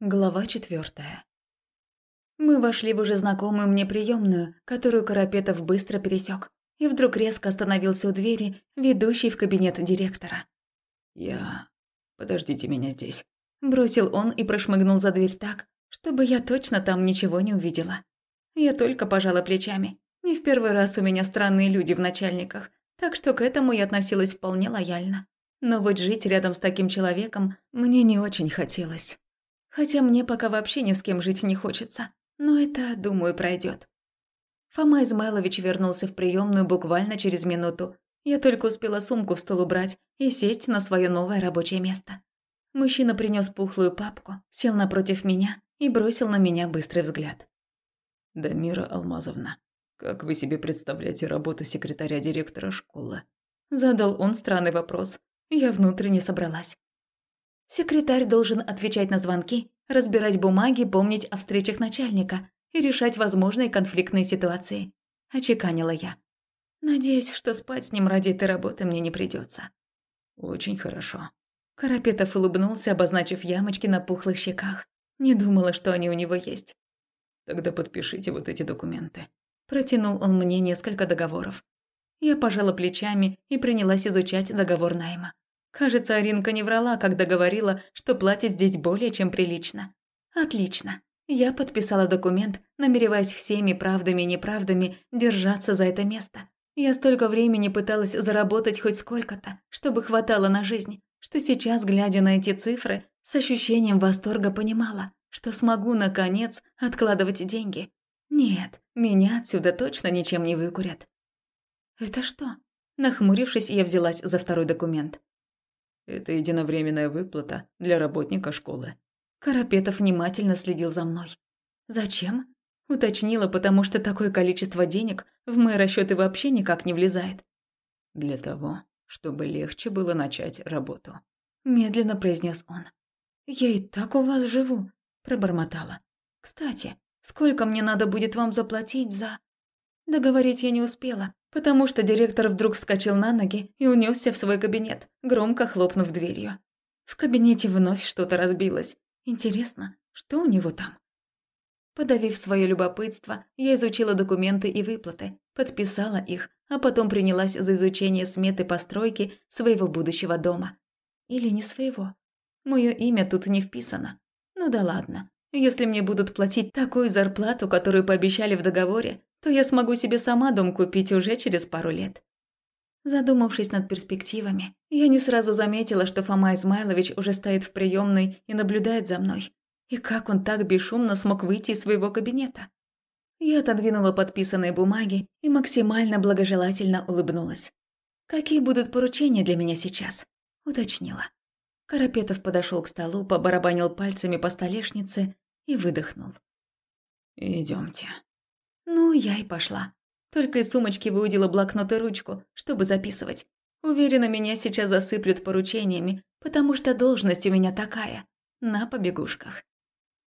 Глава четвертая. Мы вошли в уже знакомую мне приемную, которую Карапетов быстро пересек, и вдруг резко остановился у двери, ведущей в кабинет директора. «Я... Подождите меня здесь», – бросил он и прошмыгнул за дверь так, чтобы я точно там ничего не увидела. Я только пожала плечами. Не в первый раз у меня странные люди в начальниках, так что к этому я относилась вполне лояльно. Но вот жить рядом с таким человеком мне не очень хотелось. Хотя мне пока вообще ни с кем жить не хочется. Но это, думаю, пройдет. Фома Измайлович вернулся в приемную буквально через минуту. Я только успела сумку в стол убрать и сесть на свое новое рабочее место. Мужчина принес пухлую папку, сел напротив меня и бросил на меня быстрый взгляд. «Дамира Алмазовна, как вы себе представляете работу секретаря директора школы?» Задал он странный вопрос. Я внутренне собралась. Секретарь должен отвечать на звонки, разбирать бумаги, помнить о встречах начальника и решать возможные конфликтные ситуации. Очеканила я. Надеюсь, что спать с ним ради этой работы мне не придется. Очень хорошо. Карапетов улыбнулся, обозначив ямочки на пухлых щеках. Не думала, что они у него есть. Тогда подпишите вот эти документы. Протянул он мне несколько договоров. Я пожала плечами и принялась изучать договор найма. Кажется, Аринка не врала, когда говорила, что платит здесь более чем прилично. Отлично. Я подписала документ, намереваясь всеми правдами и неправдами держаться за это место. Я столько времени пыталась заработать хоть сколько-то, чтобы хватало на жизнь, что сейчас, глядя на эти цифры, с ощущением восторга понимала, что смогу, наконец, откладывать деньги. Нет, меня отсюда точно ничем не выкурят. «Это что?» Нахмурившись, я взялась за второй документ. Это единовременная выплата для работника школы. Карапетов внимательно следил за мной. Зачем? Уточнила, потому что такое количество денег в мои расчеты вообще никак не влезает. Для того, чтобы легче было начать работу. Медленно произнес он. Я и так у вас живу, пробормотала. Кстати, сколько мне надо будет вам заплатить за... Договорить я не успела, потому что директор вдруг вскочил на ноги и унесся в свой кабинет, громко хлопнув дверью. В кабинете вновь что-то разбилось. Интересно, что у него там? Подавив свое любопытство, я изучила документы и выплаты, подписала их, а потом принялась за изучение сметы постройки своего будущего дома. Или не своего. Мое имя тут не вписано. Ну да ладно. Если мне будут платить такую зарплату, которую пообещали в договоре, то я смогу себе сама дом купить уже через пару лет. Задумавшись над перспективами, я не сразу заметила, что Фома Измайлович уже стоит в приемной и наблюдает за мной. И как он так бесшумно смог выйти из своего кабинета? Я отодвинула подписанные бумаги и максимально благожелательно улыбнулась. «Какие будут поручения для меня сейчас?» – уточнила. Карапетов подошел к столу, побарабанил пальцами по столешнице и выдохнул. Идемте. Ну, я и пошла. Только из сумочки выудила блокнот и ручку, чтобы записывать. Уверена, меня сейчас засыплют поручениями, потому что должность у меня такая. На побегушках.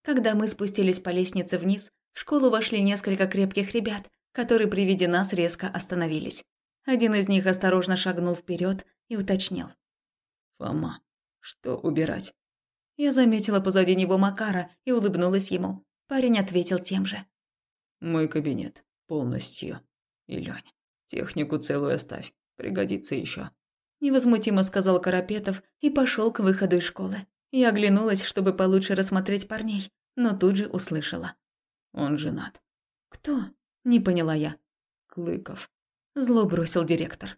Когда мы спустились по лестнице вниз, в школу вошли несколько крепких ребят, которые при виде нас резко остановились. Один из них осторожно шагнул вперед и уточнил. «Фома, что убирать?» Я заметила позади него Макара и улыбнулась ему. Парень ответил тем же. Мой кабинет. Полностью. И Лёнь, технику целую оставь. Пригодится еще. Невозмутимо сказал Карапетов и пошел к выходу из школы. Я оглянулась, чтобы получше рассмотреть парней, но тут же услышала. Он женат. Кто? Не поняла я. Клыков. Зло бросил директор.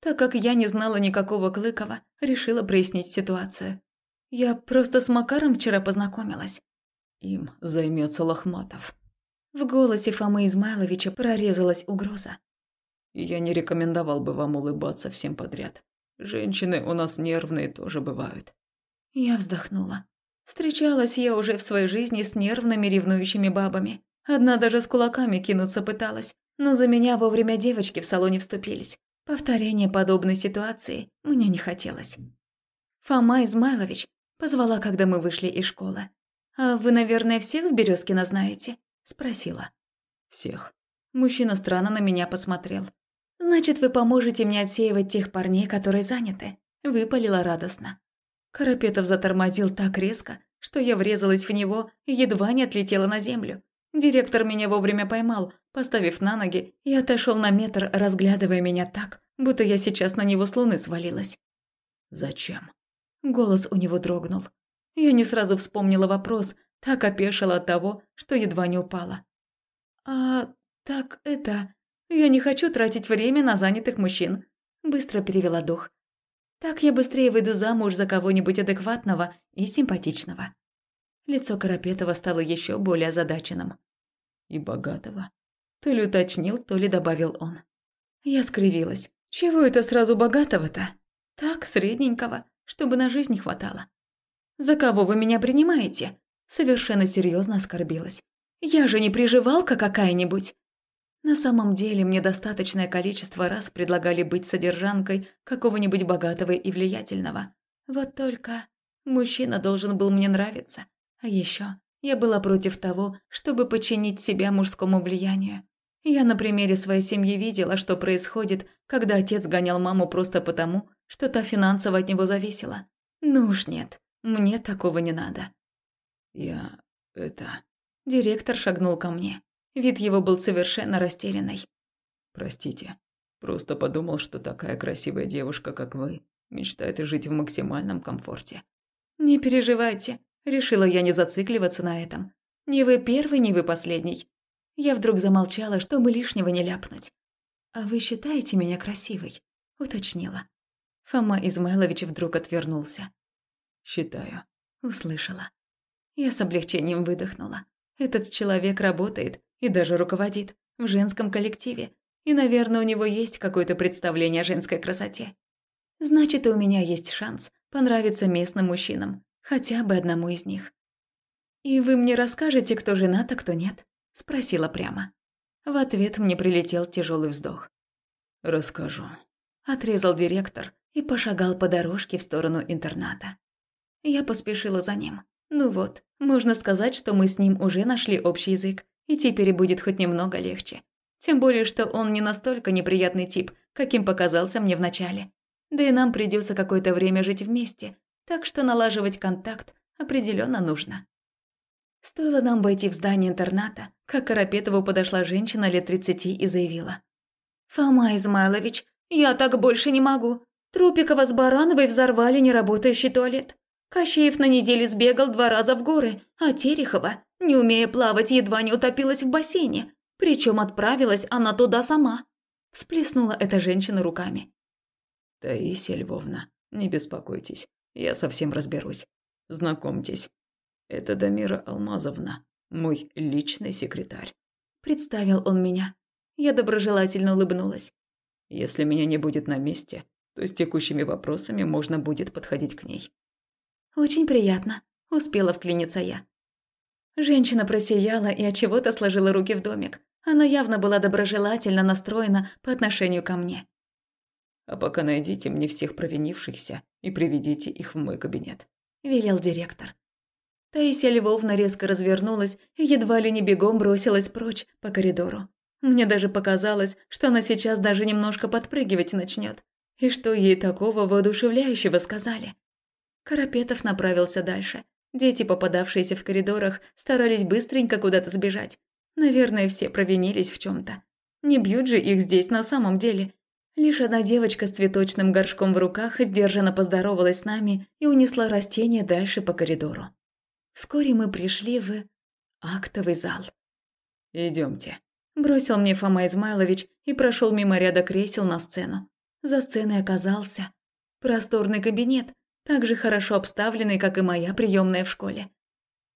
Так как я не знала никакого Клыкова, решила прояснить ситуацию. Я просто с Макаром вчера познакомилась. Им займется Лохматов. В голосе Фомы Измайловича прорезалась угроза. «Я не рекомендовал бы вам улыбаться всем подряд. Женщины у нас нервные тоже бывают». Я вздохнула. Встречалась я уже в своей жизни с нервными ревнующими бабами. Одна даже с кулаками кинуться пыталась, но за меня вовремя девочки в салоне вступились. Повторение подобной ситуации мне не хотелось. Фома Измайлович позвала, когда мы вышли из школы. «А вы, наверное, всех в Березкино знаете?» Спросила. Всех. Мужчина странно на меня посмотрел. «Значит, вы поможете мне отсеивать тех парней, которые заняты?» Выпалила радостно. Карапетов затормозил так резко, что я врезалась в него и едва не отлетела на землю. Директор меня вовремя поймал, поставив на ноги, и отошел на метр, разглядывая меня так, будто я сейчас на него с луны свалилась. «Зачем?» Голос у него дрогнул. Я не сразу вспомнила вопрос, так опешила от того, что едва не упала. «А так это... Я не хочу тратить время на занятых мужчин», – быстро перевела дух. «Так я быстрее выйду замуж за кого-нибудь адекватного и симпатичного». Лицо Карапетова стало еще более озадаченным. «И богатого?» То ли уточнил, то ли добавил он. Я скривилась. «Чего это сразу богатого-то?» «Так, средненького, чтобы на жизнь хватало». «За кого вы меня принимаете?» Совершенно серьезно оскорбилась. «Я же не приживалка какая-нибудь!» На самом деле мне достаточное количество раз предлагали быть содержанкой какого-нибудь богатого и влиятельного. Вот только мужчина должен был мне нравиться. А еще я была против того, чтобы подчинить себя мужскому влиянию. Я на примере своей семьи видела, что происходит, когда отец гонял маму просто потому, что та финансово от него зависела. Ну уж нет, мне такого не надо. Я... это... Директор шагнул ко мне. Вид его был совершенно растерянный. Простите, просто подумал, что такая красивая девушка, как вы, мечтает жить в максимальном комфорте. Не переживайте, Решила я не зацикливаться на этом. Ни вы первый, ни вы последний. Я вдруг замолчала, чтобы лишнего не ляпнуть. «А вы считаете меня красивой?» – уточнила. Фома Измайлович вдруг отвернулся. «Считаю», – услышала. Я с облегчением выдохнула. Этот человек работает и даже руководит в женском коллективе, и, наверное, у него есть какое-то представление о женской красоте. Значит, и у меня есть шанс понравиться местным мужчинам, Хотя бы одному из них. «И вы мне расскажете, кто женат, а кто нет?» – спросила прямо. В ответ мне прилетел тяжелый вздох. «Расскажу», – отрезал директор и пошагал по дорожке в сторону интерната. Я поспешила за ним. Ну вот, можно сказать, что мы с ним уже нашли общий язык, и теперь будет хоть немного легче. Тем более, что он не настолько неприятный тип, каким показался мне вначале. Да и нам придется какое-то время жить вместе, так что налаживать контакт определенно нужно. Стоило нам войти в здание интерната, как Карапетову подошла женщина лет тридцати и заявила. «Фома Измайлович, я так больше не могу. Трупикова с Барановой взорвали неработающий туалет. Кощеев на неделе сбегал два раза в горы, а Терехова, не умея плавать, едва не утопилась в бассейне. Причем отправилась она туда сама. Всплеснула эта женщина руками. «Таисия Львовна, не беспокойтесь. Я совсем разберусь. Знакомьтесь, это Дамира Алмазовна, мой личный секретарь. Представил он меня. Я доброжелательно улыбнулась. Если меня не будет на месте, то с текущими вопросами можно будет подходить к ней. Очень приятно, успела вклиниться я. Женщина просияла и от чего-то сложила руки в домик. Она явно была доброжелательно настроена по отношению ко мне. А пока найдите мне всех провинившихся и приведите их в мой кабинет», – велел директор. Таисия Львовна резко развернулась и едва ли не бегом бросилась прочь по коридору. Мне даже показалось, что она сейчас даже немножко подпрыгивать начнет. И что ей такого воодушевляющего сказали? Карапетов направился дальше. Дети, попадавшиеся в коридорах, старались быстренько куда-то сбежать. Наверное, все провинились в чем то Не бьют же их здесь на самом деле. Лишь одна девочка с цветочным горшком в руках сдержанно поздоровалась с нами и унесла растение дальше по коридору. Вскоре мы пришли в актовый зал. Идемте, бросил мне Фома Измайлович и прошел мимо ряда кресел на сцену. За сценой оказался просторный кабинет, так же хорошо обставленный, как и моя приемная в школе.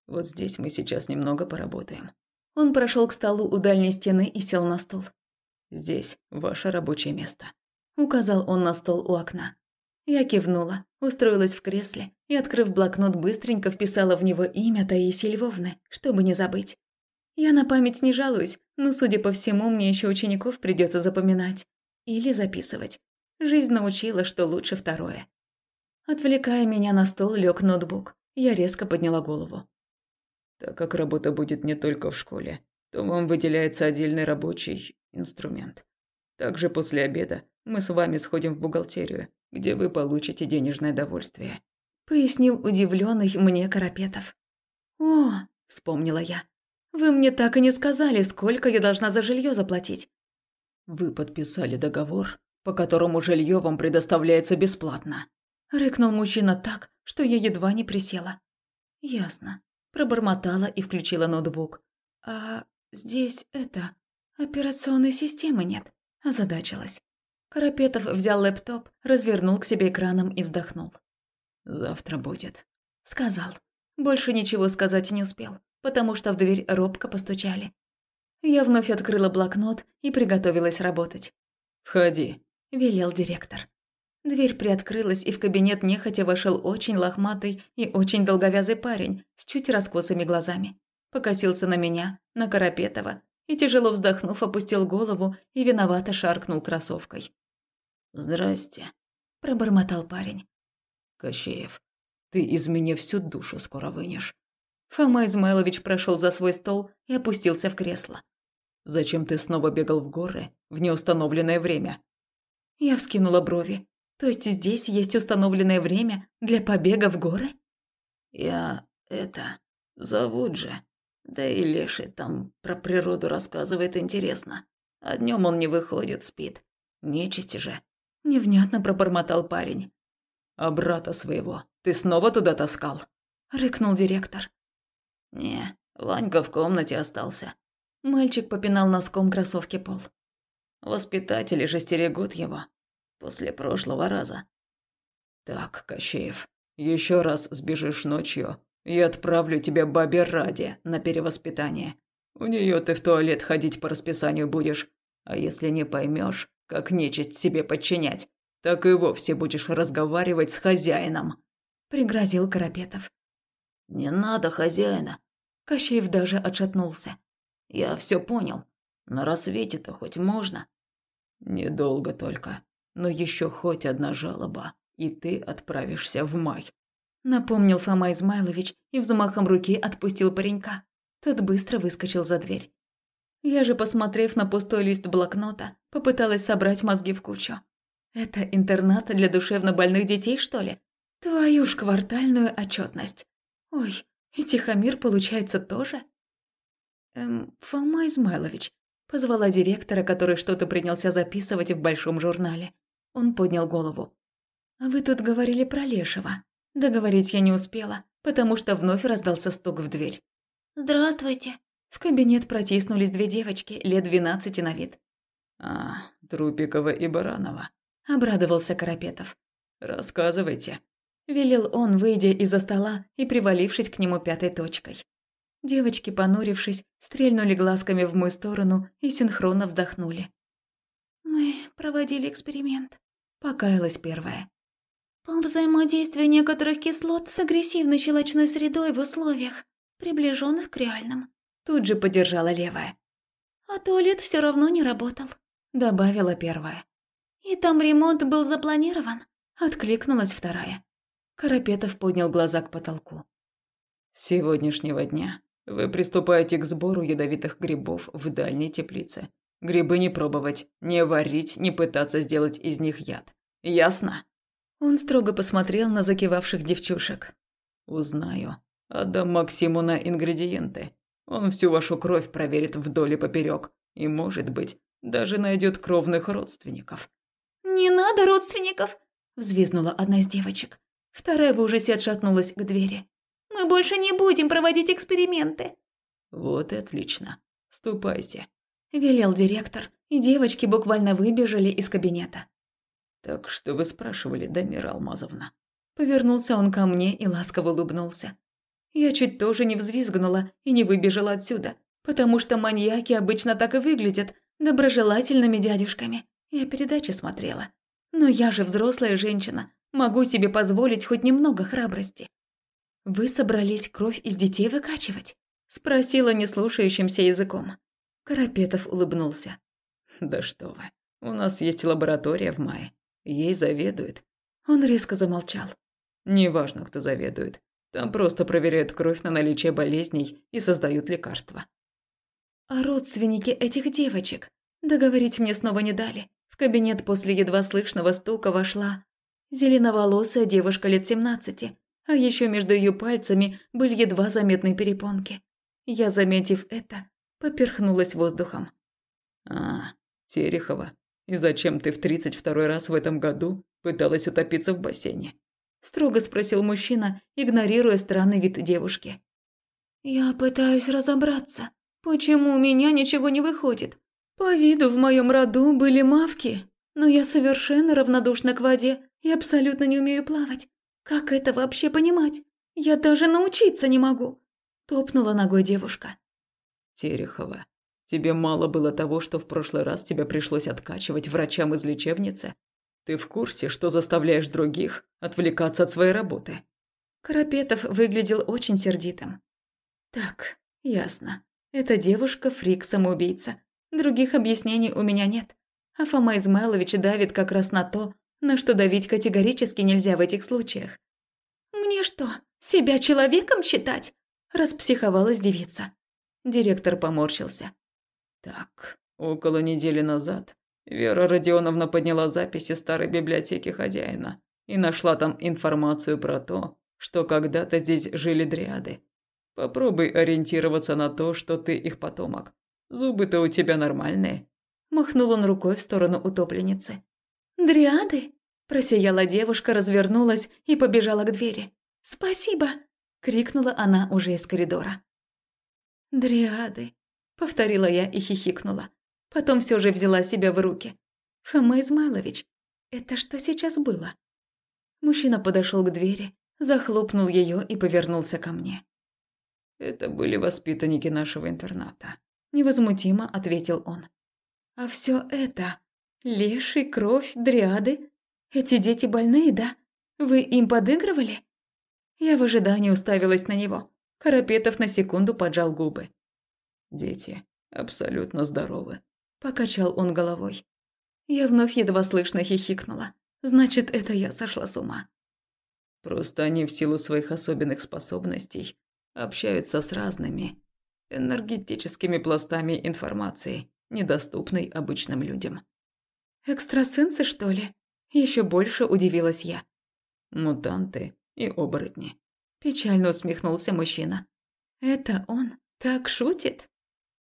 Вот здесь мы сейчас немного поработаем. Он прошел к столу у дальней стены и сел на стул. Здесь ваше рабочее место», – указал он на стол у окна. Я кивнула, устроилась в кресле и, открыв блокнот, быстренько вписала в него имя Таисии Львовны, чтобы не забыть. Я на память не жалуюсь, но, судя по всему, мне еще учеников придется запоминать. Или записывать. Жизнь научила, что лучше второе. Отвлекая меня на стол, лег ноутбук. Я резко подняла голову. Так как работа будет не только в школе, то вам выделяется отдельный рабочий инструмент. Также после обеда мы с вами сходим в бухгалтерию, где вы получите денежное довольствие. пояснил удивленный мне Карапетов. «О!» – вспомнила я. «Вы мне так и не сказали, сколько я должна за жилье заплатить». «Вы подписали договор, по которому жилье вам предоставляется бесплатно», – рыкнул мужчина так, что я едва не присела. «Ясно». Пробормотала и включила ноутбук. «А здесь это... операционной системы нет», – озадачилась. Карапетов взял лэптоп, развернул к себе экраном и вздохнул. «Завтра будет», – сказал. Больше ничего сказать не успел, потому что в дверь робко постучали. Я вновь открыла блокнот и приготовилась работать. «Входи», – велел директор. Дверь приоткрылась, и в кабинет нехотя вошел очень лохматый и очень долговязый парень с чуть раскосыми глазами. Покосился на меня, на Карапетова, и, тяжело вздохнув, опустил голову и виновато шаркнул кроссовкой. «Здрасте», – пробормотал парень. «Кощеев, ты из меня всю душу скоро вынешь». Фома Измайлович прошел за свой стол и опустился в кресло. «Зачем ты снова бегал в горы в неустановленное время?» Я вскинула брови. То есть здесь есть установленное время для побега в горы? Я это зовут же. Да и Леший там про природу рассказывает интересно. А днем он не выходит, спит. Нечисти же. Невнятно пробормотал парень. А брата своего ты снова туда таскал? Рыкнул директор. Не, Ванька в комнате остался. Мальчик попинал носком кроссовки пол. Воспитатели же стерегут его после прошлого раза. Так, Кощеев, еще раз сбежишь ночью, и отправлю тебя бабе ради на перевоспитание. У нее ты в туалет ходить по расписанию будешь, а если не поймешь, как нечисть себе подчинять, так и вовсе будешь разговаривать с хозяином», – пригрозил Карапетов. «Не надо хозяина», – Кощеев даже отшатнулся. «Я все понял. На рассвете-то хоть можно?» «Недолго только но еще хоть одна жалоба, и ты отправишься в май. Напомнил Фома Измайлович и взмахом руки отпустил паренька. Тот быстро выскочил за дверь. Я же, посмотрев на пустой лист блокнота, попыталась собрать мозги в кучу. Это интернат для душевно больных детей, что ли? Твою ж квартальную отчетность. Ой, и Тихомир, получается, тоже? Эм, Фома Измайлович, позвала директора, который что-то принялся записывать в большом журнале. Он поднял голову. «Вы тут говорили про Лешего». Договорить я не успела, потому что вновь раздался стук в дверь. «Здравствуйте». В кабинет протиснулись две девочки, лет двенадцати на вид. «А, Трупикова и Баранова», – обрадовался Карапетов. «Рассказывайте», – велел он, выйдя из-за стола и привалившись к нему пятой точкой. Девочки, понурившись, стрельнули глазками в мою сторону и синхронно вздохнули. «Мы проводили эксперимент», – покаялась первая. «По взаимодействию некоторых кислот с агрессивной щелочной средой в условиях, приближенных к реальным», – тут же поддержала левая. «А туалет все равно не работал», – добавила первая. «И там ремонт был запланирован», – откликнулась вторая. Карапетов поднял глаза к потолку. «С сегодняшнего дня вы приступаете к сбору ядовитых грибов в дальней теплице. Грибы не пробовать, не варить, не пытаться сделать из них яд. Ясно?» Он строго посмотрел на закивавших девчушек. «Узнаю. Отдам Максиму на ингредиенты. Он всю вашу кровь проверит вдоль и поперек. И, может быть, даже найдет кровных родственников». «Не надо родственников!» – взвизнула одна из девочек. Вторая в ужасе отшатнулась к двери. «Мы больше не будем проводить эксперименты!» «Вот и отлично. Ступайте. – велел директор, и девочки буквально выбежали из кабинета. «Так что вы спрашивали, Дамира Алмазовна?» Повернулся он ко мне и ласково улыбнулся. Я чуть тоже не взвизгнула и не выбежала отсюда, потому что маньяки обычно так и выглядят, доброжелательными дядюшками. Я передачи смотрела. Но я же взрослая женщина, могу себе позволить хоть немного храбрости. «Вы собрались кровь из детей выкачивать?» – спросила неслушающимся языком. Карапетов улыбнулся. «Да что вы, у нас есть лаборатория в мае. Ей заведует». Он резко замолчал. «Неважно, кто заведует. Там просто проверяют кровь на наличие болезней и создают лекарства». «А родственники этих девочек?» Договорить мне снова не дали. В кабинет после едва слышного стука вошла зеленоволосая девушка лет семнадцати, а еще между ее пальцами были едва заметные перепонки. Я, заметив это, поперхнулась воздухом. «А, Терехова, и зачем ты в тридцать второй раз в этом году пыталась утопиться в бассейне?» Строго спросил мужчина, игнорируя странный вид девушки. «Я пытаюсь разобраться, почему у меня ничего не выходит. По виду в моем роду были мавки, но я совершенно равнодушна к воде и абсолютно не умею плавать. Как это вообще понимать? Я даже научиться не могу!» Топнула ногой девушка. «Терехова, тебе мало было того, что в прошлый раз тебе пришлось откачивать врачам из лечебницы? Ты в курсе, что заставляешь других отвлекаться от своей работы?» Карапетов выглядел очень сердитым. «Так, ясно. Эта девушка фрик-самоубийца. Других объяснений у меня нет. А Фома Измайлович давит как раз на то, на что давить категорически нельзя в этих случаях. «Мне что, себя человеком считать?» – распсиховалась девица. Директор поморщился. «Так, около недели назад Вера Родионовна подняла записи старой библиотеки хозяина и нашла там информацию про то, что когда-то здесь жили дриады. Попробуй ориентироваться на то, что ты их потомок. Зубы-то у тебя нормальные. Махнул он рукой в сторону утопленницы. «Дриады?» – просияла девушка, развернулась и побежала к двери. «Спасибо!» – крикнула она уже из коридора. «Дриады!» – повторила я и хихикнула. Потом все же взяла себя в руки. «Фома Измайлович, это что сейчас было?» Мужчина подошел к двери, захлопнул ее и повернулся ко мне. «Это были воспитанники нашего интерната», – невозмутимо ответил он. «А все это леший, кровь, дриады? Эти дети больные, да? Вы им подыгрывали?» Я в ожидании уставилась на него. Карапетов на секунду поджал губы. «Дети абсолютно здоровы», Покачал он головой. Я вновь едва слышно хихикнула. Значит, это я сошла с ума. Просто они в силу своих особенных способностей общаются с разными энергетическими пластами информации, недоступной обычным людям. Экстрасенсы, что ли? Еще больше удивилась я. Мутанты и оборотни. Печально усмехнулся мужчина. Это он так шутит?